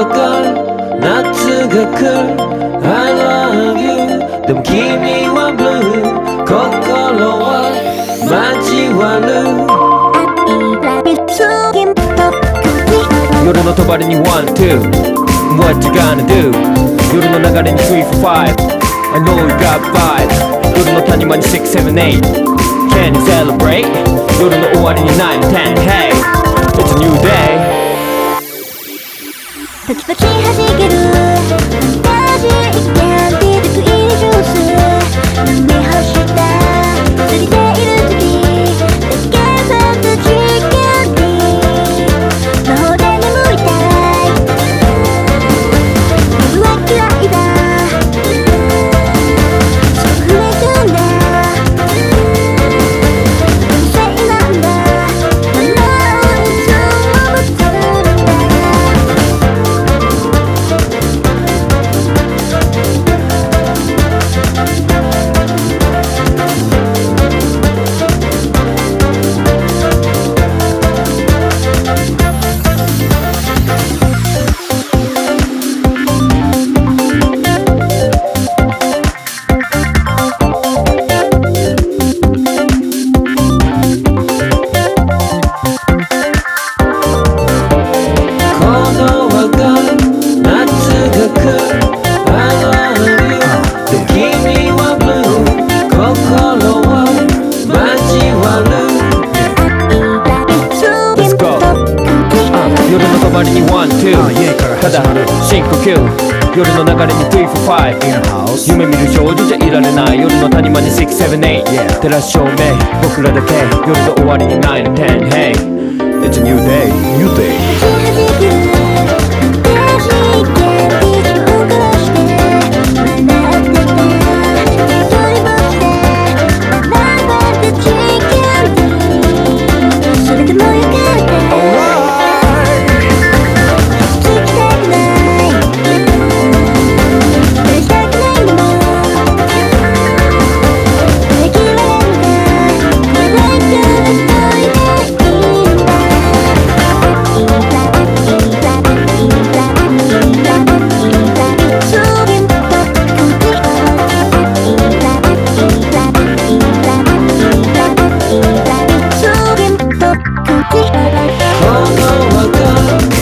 わかる夏が来る I love you でも君はブルー心は交わる夜の帳にワン、ツー What you gonna do? 夜の流れに3 for 5 I know you got vibe 夜の谷間に6 7 8 Can you celebrate? 夜の終わりに9 10 Hey パキパキ弾ける深呼吸夜の流れに3 for 5 In house. 夢見る少女じゃいられない。夜の谷間に6 7 8 Yeah. 照らす照明。僕らだけ。夜の終わりに9 10 Hey. It's a New day. この音